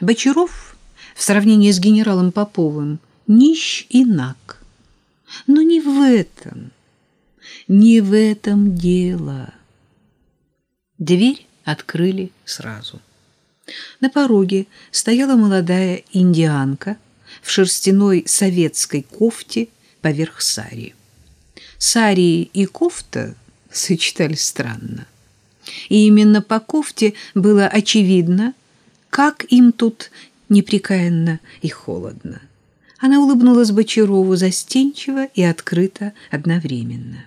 Бочаров в сравнении с генералом Поповым нищ и наг. Но не в этом, не в этом дело. Дверь открыли сразу. На пороге стояла молодая индианка в шерстяной советской кофте поверх сари. Сари и кофта сочетались странно. И именно по кофте было очевидно, как им тут непрекаянно и холодно. Она улыбнулась Бочарову застенчиво и открыто одновременно.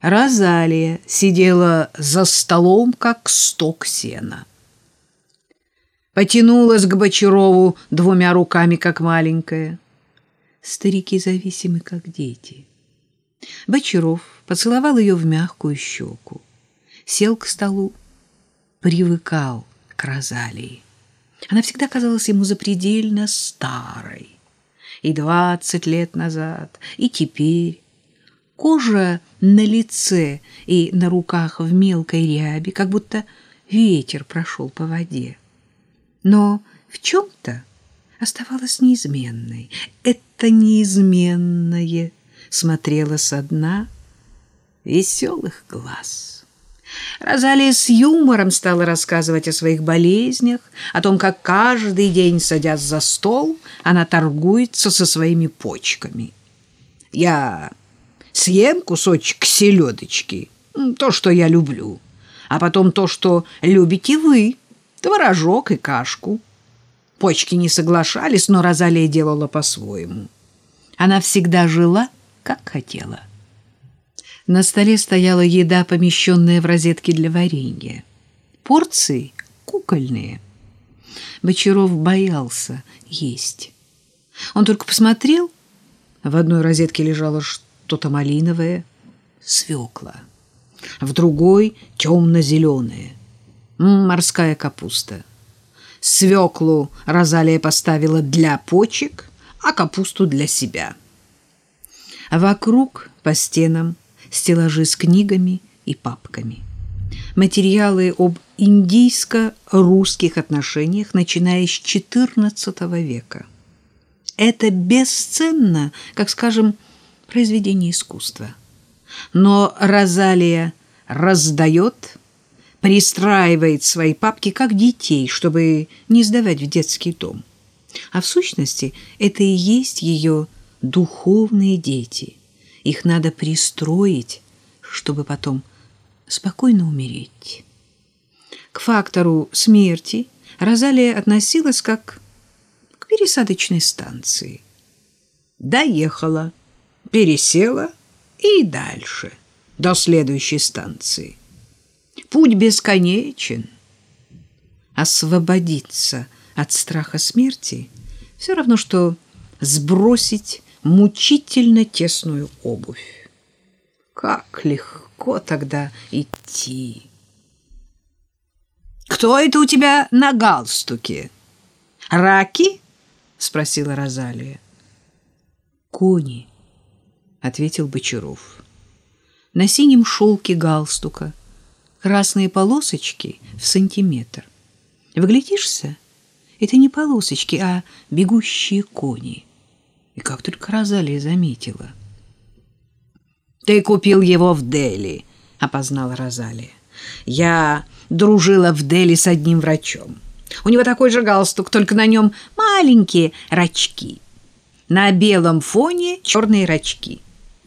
Розалия сидела за столом, как сток сена. Потянулась к Бочарову двумя руками, как маленькая. Старики зависимы, как дети. Бочаров поцеловал ее в мягкую щеку, сел к столу, привыкал к Розалии. Она всегда казалась ему запредельно старой. И двадцать лет назад, и теперь. Кожа на лице и на руках в мелкой ряби, как будто ветер прошел по воде. Но в чем-то оставалась неизменной. Это неизменное смотрело со дна веселых глаз. Розалия с юмором стала рассказывать о своих болезнях, о том, как каждый день, садясь за стол, она торгуется со своими почками. «Я съем кусочек селедочки, то, что я люблю, а потом то, что любите вы, творожок и кашку». Почки не соглашались, но Розалия делала по-своему. Она всегда жила, как хотела. На столе стояла еда, помещенная в розетки для варенья. Порции кукольные. Бочаров боялся есть. Он только посмотрел. В одной розетке лежало что-то малиновое, свекла. В другой — темно-зеленое. Морская капуста. Свеклу Розалия поставила для почек, а капусту для себя. Вокруг по стенам стеллажи с книгами и папками. Материалы об индийско-русских отношениях, начиная с XIV века. Это бесценно, как, скажем, произведение искусства. Но Розалия раздает, пристраивает свои папки как детей, чтобы не сдавать в детский дом. А в сущности это и есть ее духовные дети – их надо пристроить, чтобы потом спокойно умереть. К фактору смерти Розалия относилась как к пересадочной станции. Доехала, пересела и дальше, до следующей станции. Путь бесконечен. Освободиться от страха смерти все равно, что сбросить мучительно тесную обувь. Как легко тогда идти. Кто это у тебя на галстуке? Раки? спросила Розалия. Кони, ответил Бочаров. На синем шелке галстука красные полосочки в сантиметр. Вглядишься, это не полосочки, а бегущие кони. И как только Розалия заметила. «Ты купил его в Дели», — опознала Розалия. «Я дружила в Дели с одним врачом. У него такой же галстук, только на нем маленькие рачки. На белом фоне черные рачки.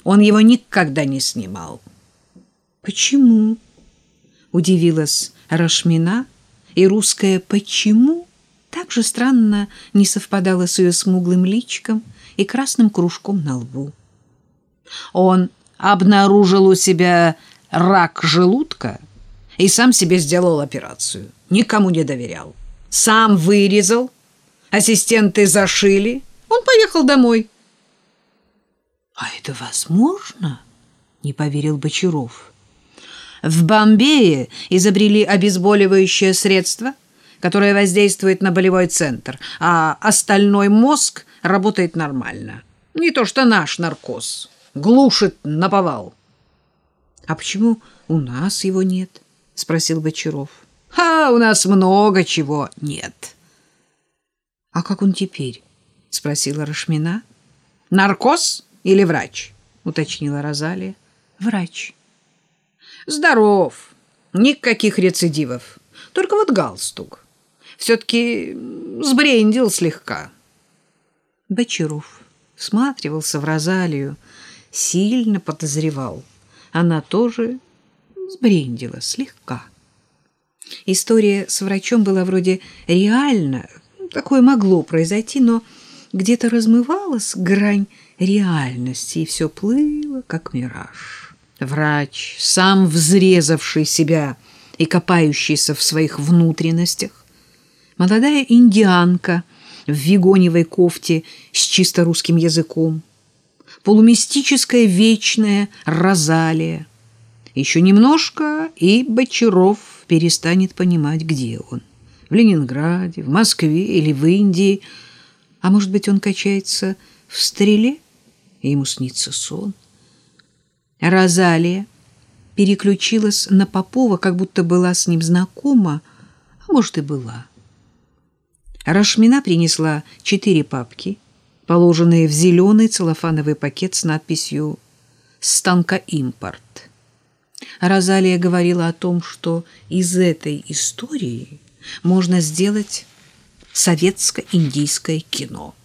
Он его никогда не снимал». «Почему?» — удивилась Рашмина, и русское «почему» так же странно не совпадало с ее смуглым личиком, и красным кружком на лбу. Он обнаружил у себя рак желудка и сам себе сделал операцию. Никому не доверял. Сам вырезал, ассистенты зашили, он поехал домой. — А это возможно? — не поверил Бочаров. В Бомбее изобрели обезболивающее средство, которое воздействует на болевой центр, а остальной мозг работает нормально. Не то что наш наркоз. Глушит наповал. — А почему у нас его нет? — спросил Бочаров. — А у нас много чего нет, А как он теперь? спросила Рашмина. Наркоз или врач? уточнила Розалия. Врач. Здоров. Никаких рецидивов. Только вот галстук. Все-таки сбрендил слегка. Бочаров всматривался в Розалию, сильно подозревал. Она тоже сбрендила слегка. История с врачом была вроде реально, такое могло произойти, но где-то размывалась грань реальности, и все плыло, как мираж. Врач, сам взрезавший себя и копающийся в своих внутренностях, молодая индианка в вигоневой кофте с чисто русским языком, полумистическая вечная Розалия. Еще немножко, и Бочаров перестанет понимать, где он. В Ленинграде, в Москве или в Индии. А может быть, он качается в стреле, и ему снится сон. Розалия переключилась на Попова, как будто была с ним знакома, а может и была. Рашмина принесла четыре папки, положенные в зеленый целлофановый пакет с надписью «Станка импорт». Розалия говорила о том, что из этой истории можно сделать советско-индийское кино,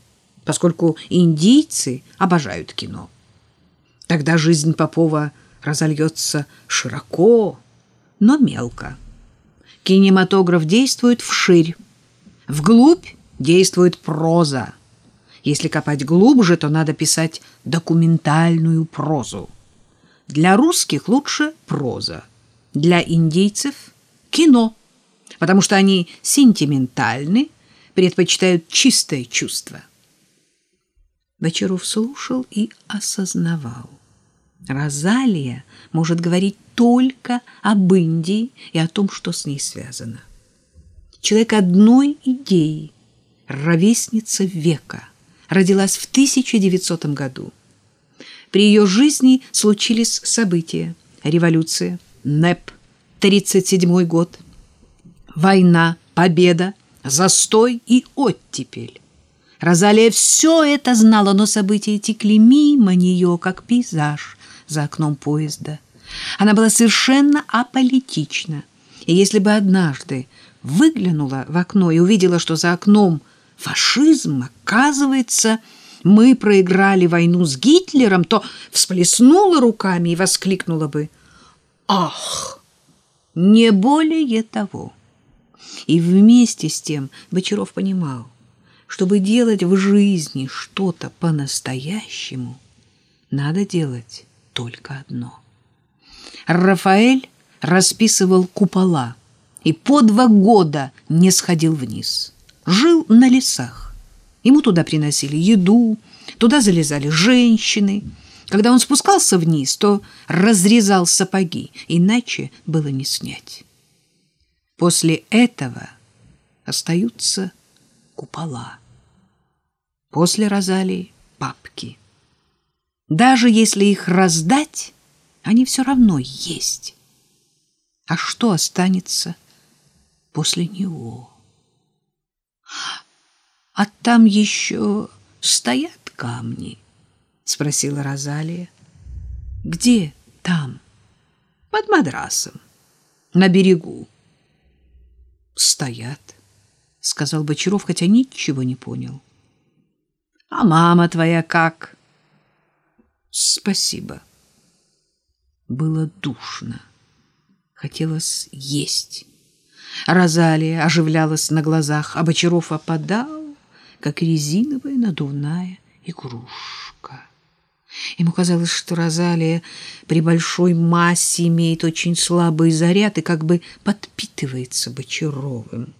поскольку индийцы обожают кино. Тогда жизнь Попова разольется широко, но мелко. Кинематограф действует вширь, вглубь действует проза. Если копать глубже, то надо писать документальную прозу. Для русских лучше проза, для индейцев – кино, потому что они сентиментальны, предпочитают чистое чувство. Бочаров слушал и осознавал. Розалия может говорить только об Индии и о том, что с ней связано. Человек одной идеи, ровесница века, родилась в 1900 году. При ее жизни случились события. Революция, НЭП, 37 год, война, победа, застой и оттепель. Розалия все это знала, но события текли мимо нее, как пейзаж за окном поезда. Она была совершенно аполитична. И если бы однажды выглянула в окно и увидела, что за окном фашизм, оказывается, мы проиграли войну с Гитлером, то всплеснула руками и воскликнула бы «Ах!» Не более того. И вместе с тем Бочаров понимал, чтобы делать в жизни что-то по-настоящему, надо делать только одно. Рафаэль расписывал купола и по два года не сходил вниз. Жил на лесах Ему туда приносили еду, туда залезали женщины. Когда он спускался вниз, то разрезал сапоги, иначе было не снять. После этого остаются купола. После Розалии — папки. Даже если их раздать, они все равно есть. А что останется после него? — А там еще стоят камни? — спросила Розалия. — Где там? — Под мадрасом, на берегу. — Стоят, — сказал Бочаров, хотя ничего не понял. — А мама твоя как? — Спасибо. Было душно. Хотелось есть. Розалия оживлялась на глазах, а Бочаров опадал как резиновая надувная игрушка. Ему казалось, что Розалия при большой массе имеет очень слабый заряд и как бы подпитывается Бочаровым.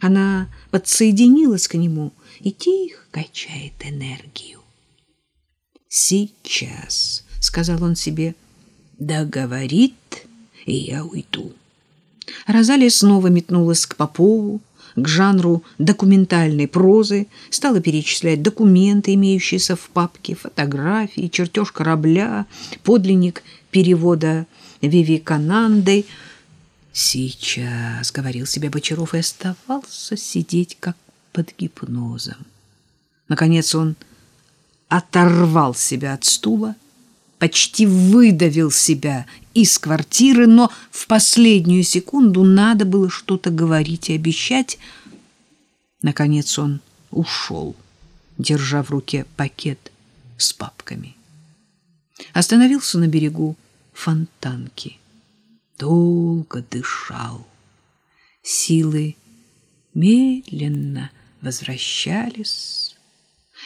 Она подсоединилась к нему и тихо качает энергию. «Сейчас», — сказал он себе, — «договорит, и я уйду». Розалия снова метнулась к Попову, к жанру документальной прозы, стала перечислять документы, имеющиеся в папке, фотографии, чертеж корабля, подлинник перевода Вивикананды. «Сейчас», — говорил себе Бочаров, и оставался сидеть как под гипнозом. Наконец он оторвал себя от стула, почти выдавил себя из квартиры, но в последнюю секунду надо было что-то говорить и обещать. Наконец он ушел, держа в руке пакет с папками. Остановился на берегу фонтанки. Долго дышал. Силы медленно возвращались.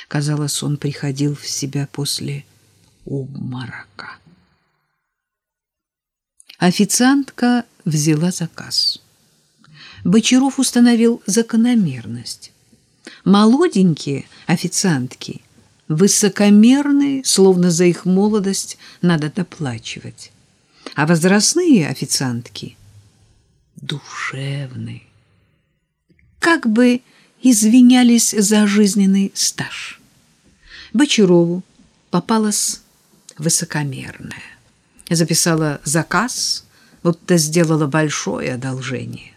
Казалось, он приходил в себя после обморока. Официантка взяла заказ. Бочаров установил закономерность. Молоденькие официантки высокомерные, словно за их молодость надо доплачивать. А возрастные официантки душевные, как бы извинялись за жизненный стаж. Бочарову попалась высокомерная. Записала заказ, будто сделала большое одолжение.